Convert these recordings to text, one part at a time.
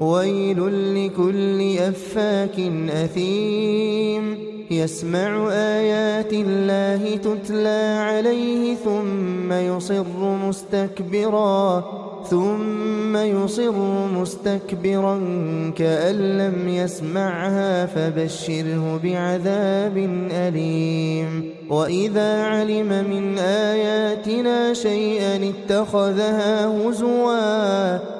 ويل لكل أفاك أثيم. يسمع آيات الله تتلى عليه ثم يصر مستكبرا ثم يصر مستكبرا كأن لم يسمعها فبشره بعذاب أليم. وإذا علم من آياتنا شيئا اتخذها هزوا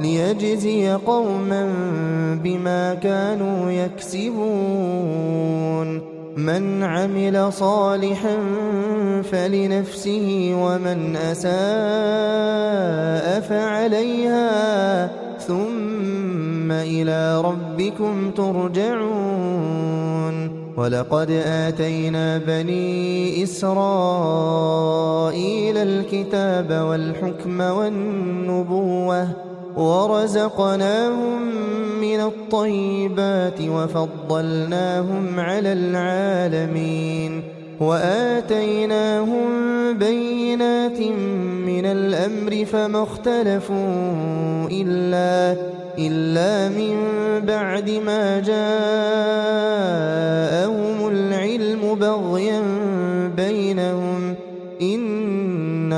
ليجزي قوما بما كانوا يكسبون. من عمل صالحا فلنفسه ومن أساء فعليها. ثم إلى ربكم ترجعون. ولقد آتينا بني إسرائيل الكتاب والحكم والنبوة. ورزقناهم من الطيبات وفضلناهم على العالمين وآتيناهم بينات من الأمر فما اختلفوا إلا إلا من بعد ما جاءهم العلم بغيا بينهم. إن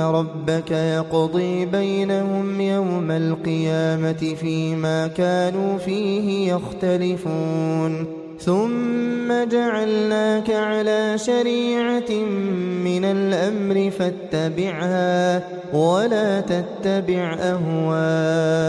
ربك يقضي بينهم يوم القيامة فيما كانوا فيه يختلفون. ثم جعلناك على شريعة من الأمر فاتبعها ولا تتبع أهواء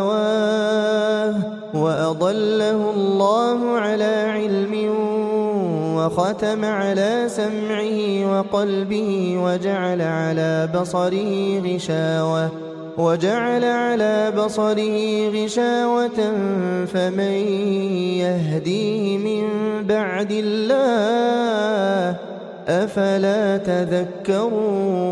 وأضله الله على علم وختم على سمعه وقلبه وجعل على بصره غشاوة وجعل على بصره غشاوة فمن يهديه من بعد الله أفلا تذكرون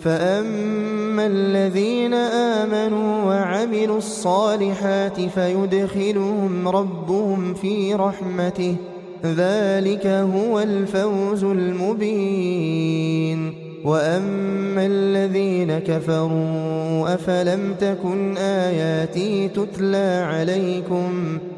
فأما الذين آمنوا وعملوا الصالحات فيدخلهم ربهم في رحمته ذلك هو الفوز المبين وأما الذين كفروا أفلم تكن آياتي تتلى عليكم ۖ